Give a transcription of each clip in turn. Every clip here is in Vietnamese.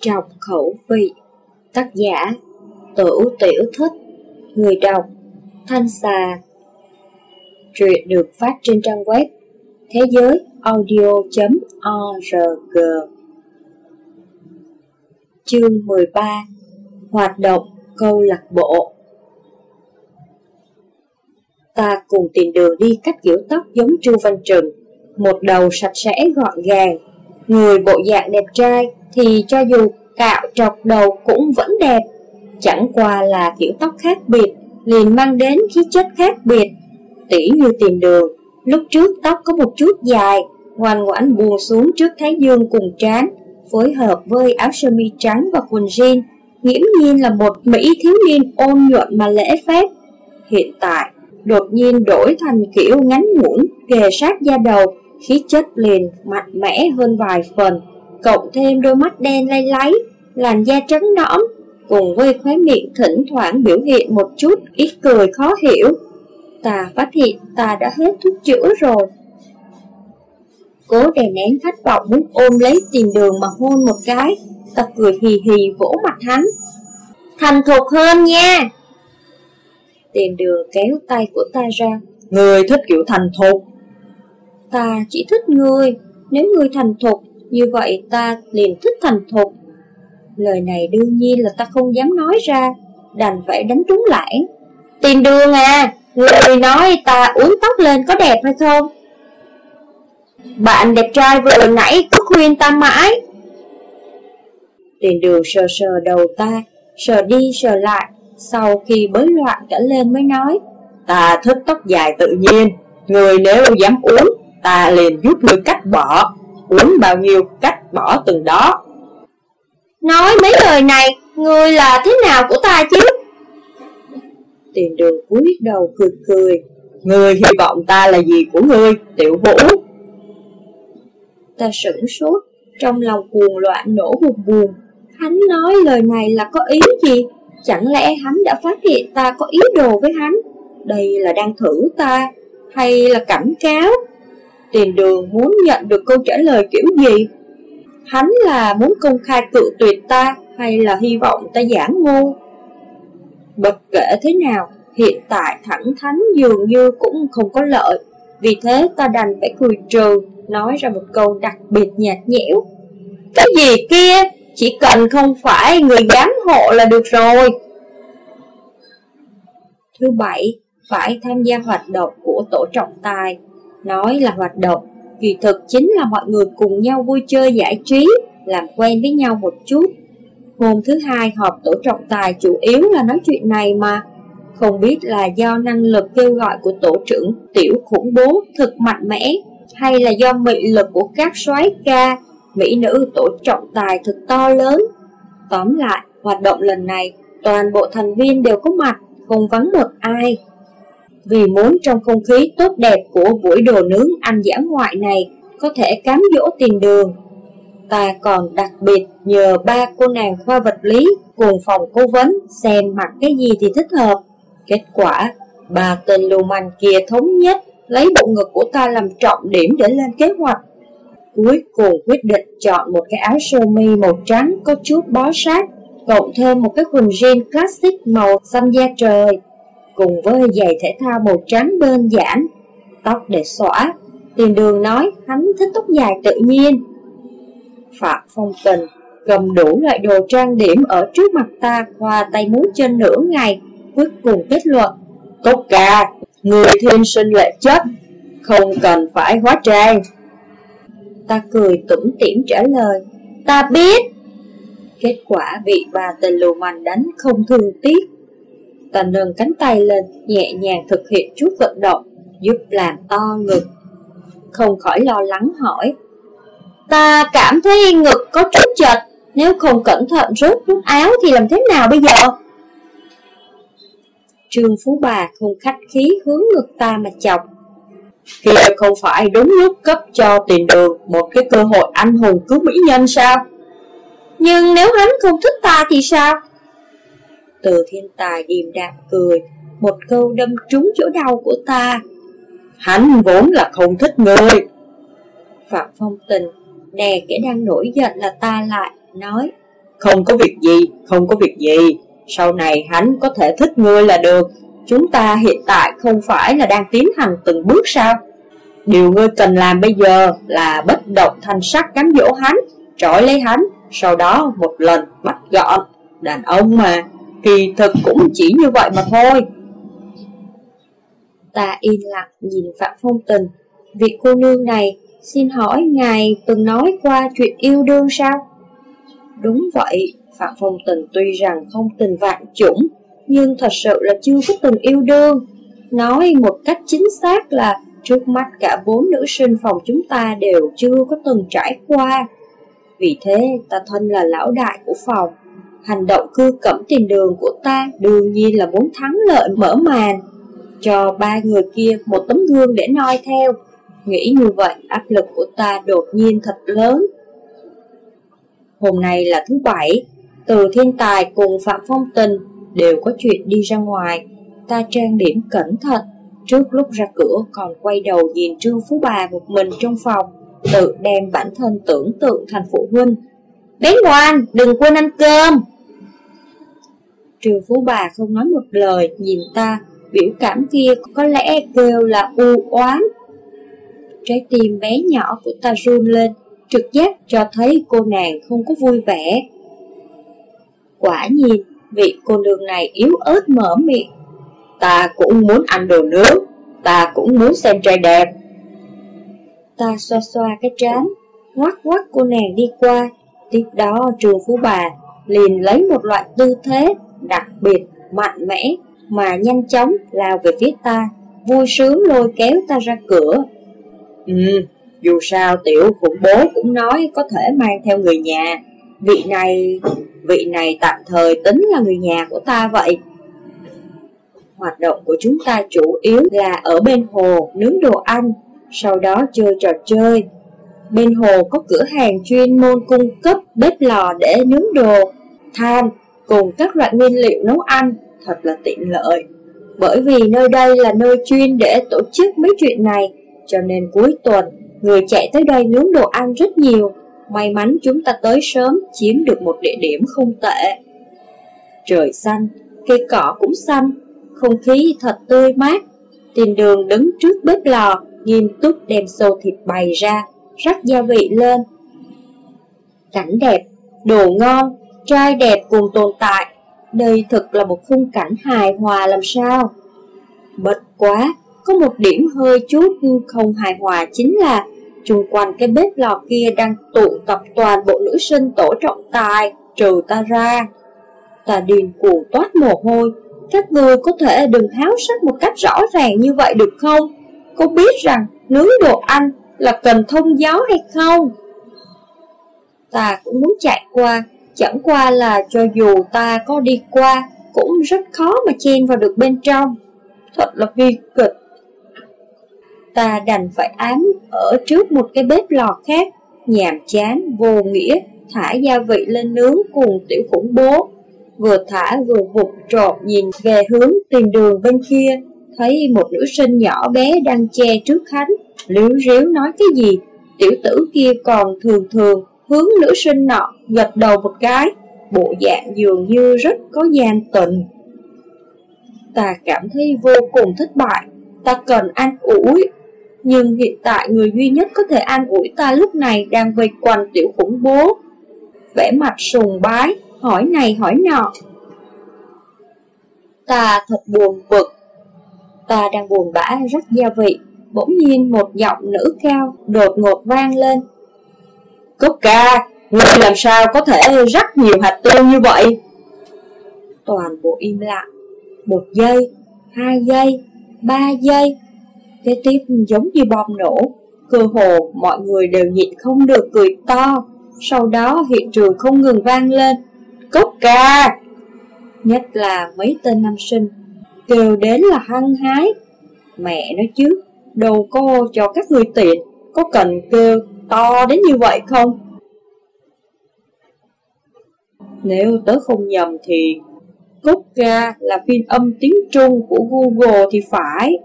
Trọng khẩu vị. Tác giả, Tửu tiểu thích, Người đọc, Thanh xà. Truyện được phát trên trang web Thế giới audio.org Chương 13 Hoạt động câu lạc bộ. Ta cùng tìm đường đi cắt kiểu tóc giống chu Văn Trừng, Một đầu sạch sẽ gọn gàng, Người bộ dạng đẹp trai thì cho dù cạo trọc đầu cũng vẫn đẹp. Chẳng qua là kiểu tóc khác biệt liền mang đến khí chất khác biệt. Tỉ như tìm đường Lúc trước tóc có một chút dài Ngoan ngoãn buông xuống trước thái dương cùng trán Phối hợp với áo sơ mi trắng và quần jean Nghiễm nhiên là một Mỹ thiếu niên ôn nhuận mà lễ phép. Hiện tại đột nhiên đổi thành kiểu ngắn ngủn kề sát da đầu khí chất liền mạnh mẽ hơn vài phần, cộng thêm đôi mắt đen lay láy, làn da trắng nõn, cùng với khóe miệng thỉnh thoảng biểu hiện một chút ít cười khó hiểu. Ta phát hiện ta đã hết thuốc chữa rồi. Cố đè nén khát vọng muốn ôm lấy tiền đường mà hôn một cái, ta cười hì hì vỗ mặt hắn. Thành thục hơn nha! Tiền đường kéo tay của ta ra. Người thích kiểu thành thục. Ta chỉ thích ngươi, nếu ngươi thành thục, như vậy ta liền thích thành thục. Lời này đương nhiên là ta không dám nói ra, đành phải đánh trúng lãng. Tiền đường à, người nói ta uống tóc lên có đẹp hay không? Bạn đẹp trai vừa nãy cứ khuyên ta mãi. Tiền đường sờ sờ đầu ta, sờ đi sờ lại, sau khi bới loạn cả lên mới nói Ta thích tóc dài tự nhiên Người nếu dám uống Ta liền giúp người cắt bỏ Uống bao nhiêu cắt bỏ từng đó. Nói mấy lời này Người là thế nào của ta chứ? Tiền đường cúi đầu cười cười. Người hy vọng ta là gì của ngươi Tiểu vũ Ta sửng sốt Trong lòng cuồng loạn nổ một buồn Hắn nói lời này là có ý gì? Chẳng lẽ hắn đã phát hiện ta có ý đồ với hắn? Đây là đang thử ta Hay là cảnh cáo Tiền đường muốn nhận được câu trả lời kiểu gì? Hắn là muốn công khai cự tuyệt ta Hay là hy vọng ta giảm ngu? Bất kể thế nào Hiện tại thẳng thắn dường như cũng không có lợi. Vì thế ta đành phải cười trừ Nói ra một câu đặc biệt nhạt nhẽo. Cái gì kia? Chỉ cần không phải người giám hộ là được rồi. Thứ bảy, phải tham gia hoạt động của tổ trọng tài. Nói là hoạt động, kỳ thực chính là mọi người cùng nhau vui chơi giải trí, làm quen với nhau một chút. Hôm thứ hai họp tổ trọng tài chủ yếu là nói chuyện này mà. Không biết là do năng lực kêu gọi của tổ trưởng tiểu khủng bố thực mạnh mẽ, hay là do mị lực của các soái ca mỹ nữ tổ trọng tài thực to lớn. Tóm lại, hoạt động lần này, toàn bộ thành viên đều có mặt, không vắng một ai. Vì muốn trong không khí tốt đẹp của buổi đồ nướng ăn dã ngoại này có thể cám dỗ tiền đường, ta còn đặc biệt nhờ ba cô nàng khoa vật lý cùng phòng cố vấn xem mặc cái gì thì thích hợp. Kết quả, ba tên lưu manh kia thống nhất lấy bộ ngực của ta làm trọng điểm để lên kế hoạch. Cuối cùng quyết định chọn một cái áo sơ mi màu trắng có chút bó sát, cộng thêm một cái quần jean classic màu xanh da trời, cùng với giày thể thao màu trắng đơn giản, tóc để xõa. Tiền đường nói hắn thích tóc dài tự nhiên. Phạm Phong Tình cầm đủ loại đồ trang điểm ở trước mặt ta qua tay muốn chân nửa ngày, cuối cùng kết luận. Cốc ca, người thiên sinh lệ chất, không cần phải hóa trang. Ta cười tủm tỉm trả lời Ta biết Kết quả bị bà tình lù manh đánh không thương tiếc Ta nâng cánh tay lên, Nhẹ nhàng thực hiện chút vận động, Giúp làm to ngực Không khỏi lo lắng hỏi, Ta cảm thấy ngực có chút chật, Nếu không cẩn thận rút nút áo Thì làm thế nào bây giờ Trương Phú Bà không khách khí hướng ngực ta mà chọc, Kia không phải đúng lúc cấp cho tiền đường một cái cơ hội anh hùng cứu mỹ nhân sao? Nhưng nếu hắn không thích ta thì sao? Từ thiên tài điềm đạm cười, một câu đâm trúng chỗ đau của ta. Hắn vốn là không thích người. Phạm Phong Tình đè kẻ đang nổi giận là ta lại, nói Không có việc gì, không có việc gì Sau này hắn có thể thích ngươi là được Chúng ta hiện tại không phải là đang tiến hành từng bước sao Điều ngươi cần làm bây giờ là bất động thanh sắc cám dỗ hắn Trói lấy hắn Sau đó một lần bắt gọn Đàn ông mà Kỳ thực cũng chỉ như vậy mà thôi Ta yên lặng nhìn Phạm Phong Tình Vị cô nương này Xin hỏi ngài từng nói qua chuyện yêu đương sao? Đúng vậy, Phạm Phong Tình tuy rằng không tình vạn chủng, nhưng thật sự là chưa có từng yêu đương. Nói một cách chính xác là trước mắt cả bốn nữ sinh phòng chúng ta đều chưa có từng trải qua. Vì thế, ta thân là lão đại của phòng. Hành động cư cẩm tiền đường của ta đương nhiên là muốn thắng lợi mở màn. Cho ba người kia một tấm gương để noi theo. Nghĩ như vậy, áp lực của ta đột nhiên thật lớn. Hôm nay là thứ bảy, từ thiên tài cùng Phạm Phong Tình đều có chuyện đi ra ngoài. Ta trang điểm cẩn thận, trước lúc ra cửa còn quay đầu nhìn Trương Phú Bà một mình trong phòng, tự đem bản thân tưởng tượng thành phụ huynh. Bé ngoan, đừng quên ăn cơm! Triều Phú Bà không nói một lời, nhìn ta, biểu cảm kia có lẽ kêu là u oán. Trái tim bé nhỏ của ta run lên, trực giác cho thấy cô nàng không có vui vẻ. Quả nhiên, vị cô nương này yếu ớt mở miệng. Ta cũng muốn ăn đồ nướng, ta cũng muốn xem trai đẹp. Ta xoa xoa cái trán, quát quát cô nàng đi qua. Tiếp đó trường phú bà liền lấy một loại tư thế đặc biệt, mạnh mẽ mà nhanh chóng lao về phía ta, vui sướng lôi kéo ta ra cửa. Ừ, dù sao tiểu khủng bố cũng nói có thể mang theo người nhà. Vị này, vị này tạm thời tính là người nhà của ta vậy. Hoạt động của chúng ta chủ yếu là ở bên hồ nướng đồ ăn Sau đó chơi trò chơi. Bên hồ có cửa hàng chuyên môn cung cấp bếp lò để nướng đồ Than cùng các loại nguyên liệu nấu ăn Thật là tiện lợi. Bởi vì nơi đây là nơi chuyên để tổ chức mấy chuyện này Cho nên cuối tuần Người chạy tới đây nướng đồ ăn rất nhiều. May mắn chúng ta tới sớm Chiếm được một địa điểm không tệ. Trời xanh Cây cỏ cũng xanh Không khí thật tươi mát. Tiền đường đứng trước bếp lò Nghiêm túc đem xô thịt bày ra Rắc gia vị lên. Cảnh đẹp, đồ ngon Trai đẹp cùng tồn tại Đây thực là một khung cảnh hài hòa làm sao Bất quá có một điểm hơi chút không hài hòa chính là chung quanh cái bếp lò kia đang tụ tập toàn bộ nữ sinh tổ trọng tài, trừ ta ra. Ta điền cuồng toát mồ hôi, các người có thể đừng háo sắc một cách rõ ràng như vậy được không? Có biết rằng nướng đồ ăn là cần thông gió hay không? Ta cũng muốn chạy qua, chẳng qua là cho dù ta có đi qua, cũng rất khó mà chen vào được bên trong. Thật là bi kịch ta đành phải ám ở trước một cái bếp lò khác, nhàm chán, vô nghĩa, thả gia vị lên nướng cùng tiểu khủng bố. Vừa thả vừa vụt trộm nhìn về hướng tiền đường bên kia, thấy một nữ sinh nhỏ bé đang che trước khánh, liếu riếu nói cái gì, tiểu tử kia còn thường thường hướng nữ sinh nọ gật đầu một cái, bộ dạng dường như rất có gian tình. Ta cảm thấy vô cùng thất bại, ta cần an ủi, nhưng hiện tại người duy nhất có thể an ủi ta lúc này đang vây quanh tiểu khủng bố. Vẽ mặt sùng bái, hỏi này hỏi nọ. Ta thật buồn bực. Ta đang buồn bã rất gia vị, bỗng nhiên một giọng nữ cao đột ngột vang lên. Cốc ca, ngươi làm sao có thể rất nhiều hạt tiêu như vậy? Toàn bộ im lặng, một giây, hai giây, ba giây, Kế tiếp giống như bom nổ, cơ hồ mọi người đều nhịn không được cười to. Sau đó hiện trường không ngừng vang lên, cốc ca! Nhất là mấy tên nam sinh, kêu đến là hăng hái. Mẹ nói chứ, đồ cô cho các người tiện, có cần kêu to đến như vậy không? Nếu tớ không nhầm thì Cúc ra là phiên âm tiếng Trung của Google thì phải.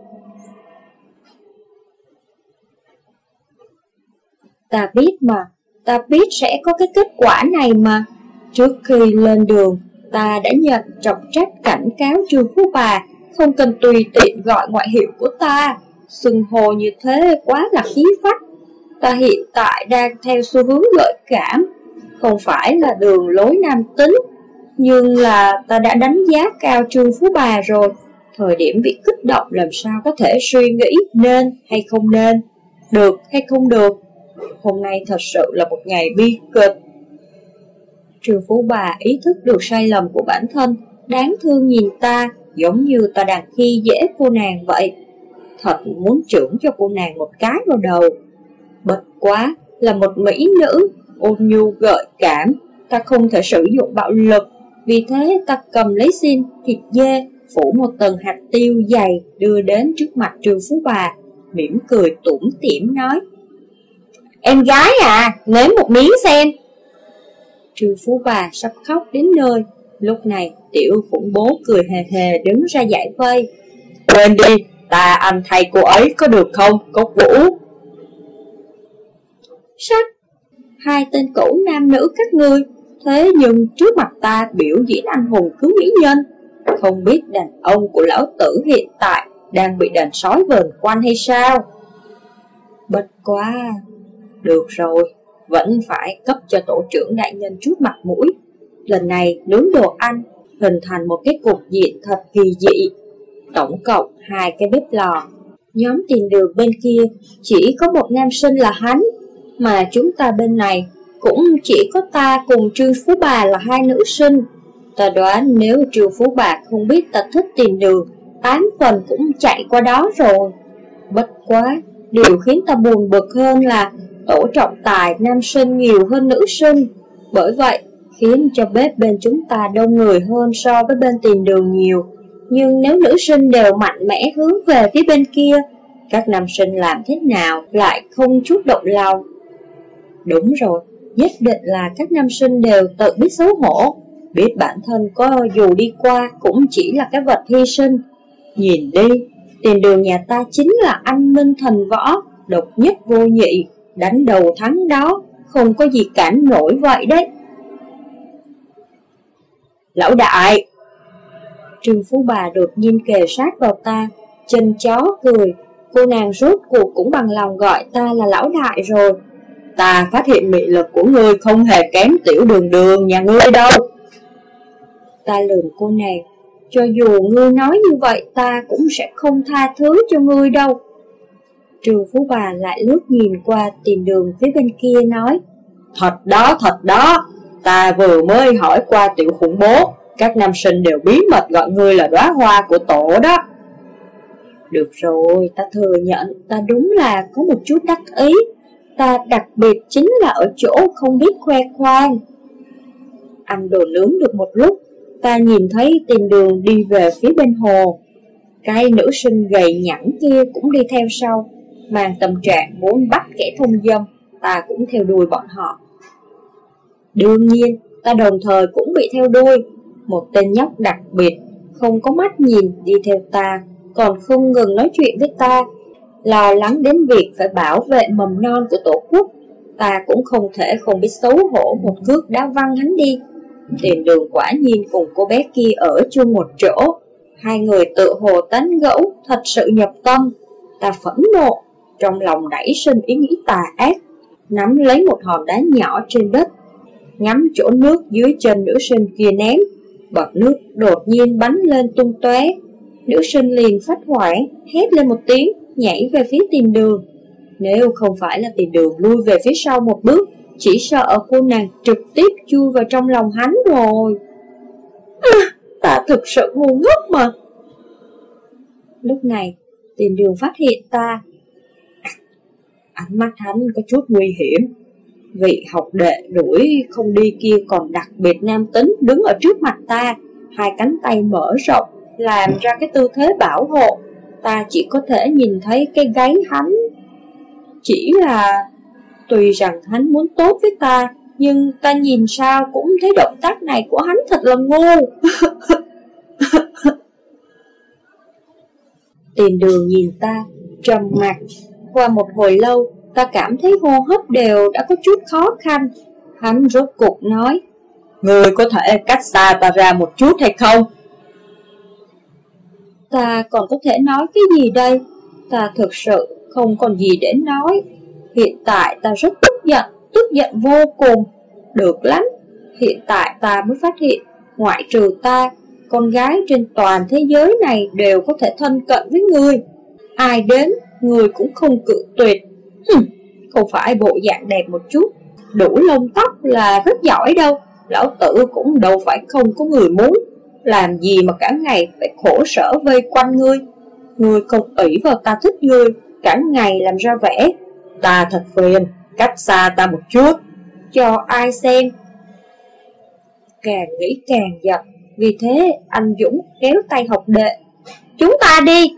Ta biết mà, ta biết sẽ có cái kết quả này mà. Trước khi lên đường, ta đã nhận trọng trách cảnh cáo Trương Phú Bà không cần tùy tiện gọi ngoại hiệu của ta. Xưng hồ như thế quá là khí phách. Ta hiện tại đang theo xu hướng gợi cảm, không phải là đường lối nam tính, nhưng là ta đã đánh giá cao Trương Phú Bà rồi. Thời điểm bị kích động làm sao có thể suy nghĩ nên hay không nên, được hay không được. Hôm nay thật sự là một ngày bi kịch. Trương Phú Bà ý thức được sai lầm của bản thân, đáng thương nhìn ta, giống như ta đang khi dễ cô nàng vậy. Thật muốn trưởng cho cô nàng một cái vào đầu. Bất quá là một mỹ nữ, ôn nhu gợi cảm, ta không thể sử dụng bạo lực. Vì thế ta cầm lấy xin thịt dê, phủ một tầng hạt tiêu dày đưa đến trước mặt trường Phú Bà, mỉm cười tủm tỉm nói. Em gái à, nếm một miếng xem. Trương Phú Bà sắp khóc đến nơi, lúc này tiểu khủng bố cười hề hề đứng ra giải vây. Quên đi, ta anh thầy cô ấy có được không, cốc vũ? Sách hai tên cũ nam nữ các ngươi, thế nhưng trước mặt ta biểu diễn anh hùng cứu mỹ nhân. Không biết đàn ông của lão tử hiện tại đang bị đàn sói vờn quanh hay sao? Bất quá, được rồi, vẫn phải cấp cho tổ trưởng đại nhân chút mặt mũi. Lần này nướng đồ ăn hình thành một cái cục diện thật kỳ dị. Tổng cộng hai cái bếp lò. Nhóm tìm đường bên kia chỉ có một nam sinh là hắn, mà chúng ta bên này cũng chỉ có ta cùng Trương Phú Bà là hai nữ sinh. Ta đoán nếu Trương Phú Bà không biết ta thích tiền đường, tám phần cũng chạy qua đó rồi. Bất quá, điều khiến ta buồn bực hơn là tổ trọng tài nam sinh nhiều hơn nữ sinh. Bởi vậy, khiến cho bếp bên chúng ta đông người hơn so với bên tiền đường nhiều. Nhưng nếu nữ sinh đều mạnh mẽ hướng về phía bên kia, các nam sinh làm thế nào lại không chút động lòng? Đúng rồi, nhất định là các nam sinh đều tự biết xấu hổ, biết bản thân có dù đi qua cũng chỉ là cái vật hy sinh. Nhìn đi, tiền đường nhà ta chính là anh minh thần võ, độc nhất vô nhị, đánh đầu thắng đó, không có gì cản nổi vậy đấy. Lão đại! Trương Phú Bà đột nhiên kề sát vào ta, chân chó cười, cô nàng rốt cuộc cũng bằng lòng gọi ta là lão đại rồi. Ta phát hiện mị lực của ngươi không hề kém tiểu đường đường nhà ngươi đâu. Ta lườm cô nàng, cho dù ngươi nói như vậy ta cũng sẽ không tha thứ cho ngươi đâu. Trương Phú Bà lại lướt nhìn qua tìm đường phía bên kia nói Thật đó, thật đó, ta vừa mới hỏi qua tiểu khủng bố, các nam sinh đều bí mật gọi ngươi là đóa hoa của tổ đó. Được rồi, ta thừa nhận, ta đúng là có một chút đắc ý, ta đặc biệt chính là ở chỗ không biết khoe khoang. Ăn đồ nướng được một lúc, ta nhìn thấy tìm đường đi về phía bên hồ. Cái nữ sinh gầy nhẵn kia cũng đi theo sau, mang tâm trạng muốn bắt kẻ thông dâm, ta cũng theo đuôi bọn họ. Đương nhiên, ta đồng thời cũng bị theo đuôi, một tên nhóc đặc biệt, không có mắt nhìn đi theo ta, còn không ngừng nói chuyện với ta, lo lắng đến việc phải bảo vệ mầm non của tổ quốc. Ta cũng không thể không biết xấu hổ một cước đá văng hắn đi. Tiền đường quả nhiên cùng cô bé kia ở chung một chỗ, hai người tự hồ tán gẫu, thật sự nhập tâm. Ta phẫn nộ, trong lòng nảy sinh ý nghĩ tà ác, nắm lấy một hòn đá nhỏ trên đất, ngắm chỗ nước dưới chân nữ sinh kia ném, bọt nước đột nhiên bắn lên tung tóe. Nữ sinh liền phát hoảng, hét lên một tiếng, nhảy về phía tìm đường. Nếu không phải là tìm đường lui về phía sau một bước, chỉ sợ cô nàng trực tiếp chui vào trong lòng hắn rồi. À, ta thực sự ngu ngốc mà. Lúc này, tìm đường phát hiện ta Ánh mắt hắn có chút nguy hiểm Vị học đệ đuổi không đi kia còn đặc biệt nam tính đứng ở trước mặt ta Hai cánh tay mở rộng Làm ra cái tư thế bảo hộ Ta chỉ có thể nhìn thấy cái gáy hắn Chỉ là Tuy rằng hắn muốn tốt với ta Nhưng ta nhìn sao cũng thấy động tác này của hắn thật là ngu Tiền đường nhìn ta Trầm mặt qua một hồi lâu, ta cảm thấy hô hấp đều đã có chút khó khăn. Hắn rốt cục nói, Người có thể cách xa ta ra một chút hay không? Ta còn có thể nói cái gì đây? Ta thực sự không còn gì để nói. Hiện tại ta rất tức giận, tức giận vô cùng. Được lắm, hiện tại ta mới phát hiện, ngoại trừ ta, con gái trên toàn thế giới này đều có thể thân cận với người. Ai đến, người cũng không cự tuyệt. Hừm, không phải bộ dạng đẹp một chút, đủ lông tóc là rất giỏi đâu. Lão tử cũng đâu phải không có người muốn. Làm gì mà cả ngày phải khổ sở vây quanh ngươi. Ngươi không ủy vào ta thích ngươi, cả ngày làm ra vẻ. Ta thật phiền, cách xa ta một chút. Cho ai xem. Càng nghĩ càng giận, vì thế anh Dũng kéo tay học đệ. Chúng ta đi!